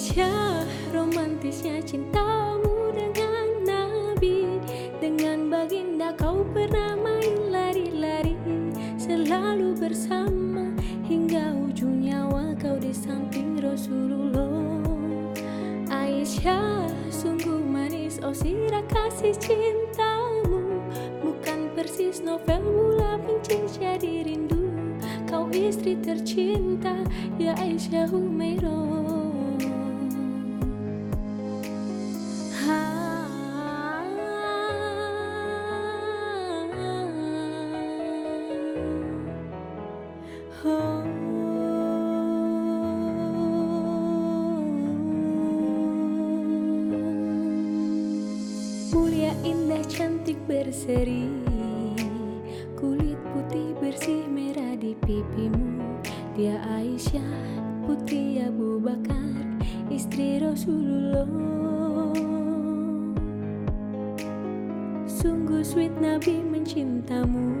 Aisyah romantisnya cintamu dengan Nabi. Dengan baginda kau pernah main lari-lari Selalu bersama. Hingga ujung nyawa kau di samping Rasulullah. Aisyah sungguh manis oh sirah kasih cintamu. Bukan persis novel mula benci jadi rindu. Kau istri tercinta ya Aisyah Humairah indah cantik berseri Kulit putih bersih merah di pipimu. Dia Aisyah putri Abu Bakar Istri Rasulullah. Sungguh sweet Nabi mencintamu.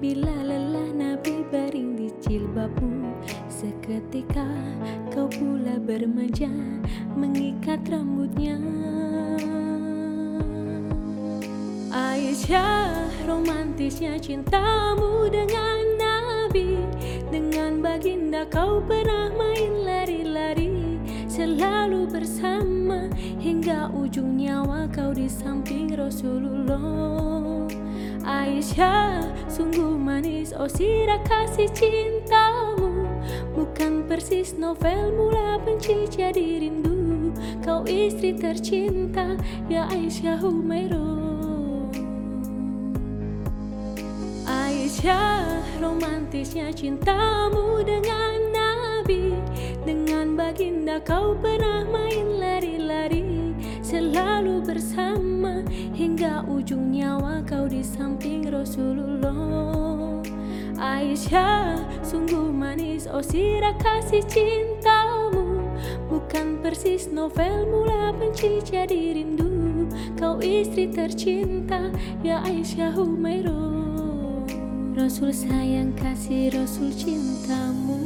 Bila lelah Nabi baring di jilbabmu. Seketika kau pula bermanja Mengikat rambutnya Aisyah romantisnya cintamu dengan Nabi. Dengan baginda kau pernah main lari-lari Selalu bersama. Hingga ujung nyawa kau di samping Rasulullah. Aisyah sungguh manis oh sirah kasih cintamu. Bukan persis novel mula benci jadi rindu. Kau istri tercinta ya Aisyah Humairah Aisyah romantisnya cintamu dengan Nabi. Dengan baginda kau pernah main lari-lari Selalu bersama. Hingga ujung nyawa kau di samping Rasulullah. Aisyah sungguh manis oh sirah kasih cintamu. Bukan persis novel mula benci jadi rindu. Kau istri tercinta ya Aisyah Humairah Rasul sayang kasih Rasul cintamu